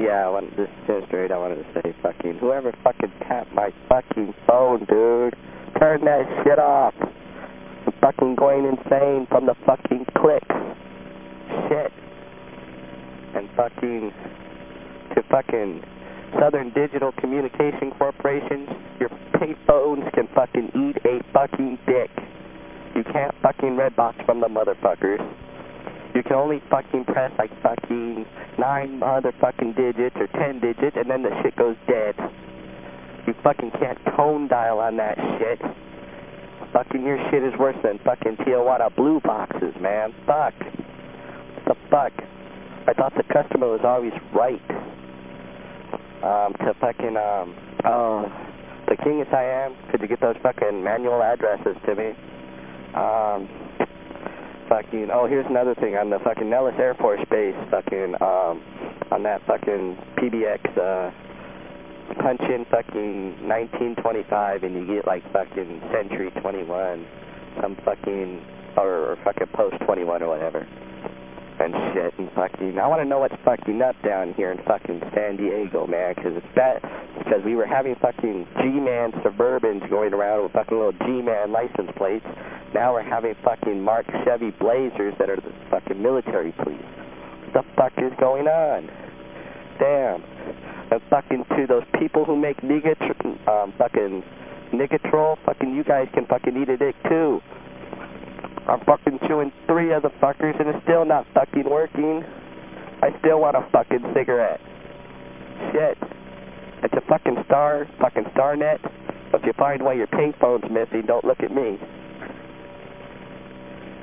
yeah, I wanted to say straight, I wanted to say fucking, whoever fucking tapped my fucking phone, dude, turn that shit off. I'm fucking going insane from the fucking clicks. Shit. And fucking, to fucking Southern Digital Communication Corporation, your payphones can fucking eat a fucking dick. You can't fucking red box from the motherfuckers. You can only fucking press like fucking nine motherfucking digits or ten digits and then the shit goes dead. You fucking can't tone dial on that shit. Fucking your shit is worse than fucking Tijuana blue boxes, man. Fuck. What the fuck? I thought the customer was always right. Um, to fucking, um, oh, the king as I am, could you get those fucking manual addresses to me? Um, fucking, oh, here's another thing on the fucking Nellis Air Force Base, fucking, um, on that fucking PBX, uh, punch in fucking 1925 and you get like fucking Century 21, some fucking, or, or fucking Post 21 or whatever. And shit, and fucking, I want to know what's fucking up down here in fucking San Diego, man, because it's bad, because we were having fucking G-Man Suburbans going around with fucking little G-Man license plates. Now we're having fucking Mark Chevy Blazers that are the fucking military police. What the fuck is going on? Damn. And fucking to those people who make Negatr um, fucking Nicotrol, fucking you guys can fucking eat a dick too. I'm fucking chewing three of the fuckers and it's still not fucking working. I still want a fucking cigarette. Shit. It's a fucking star, fucking star net. If you find why your payphone's missing, don't look at me.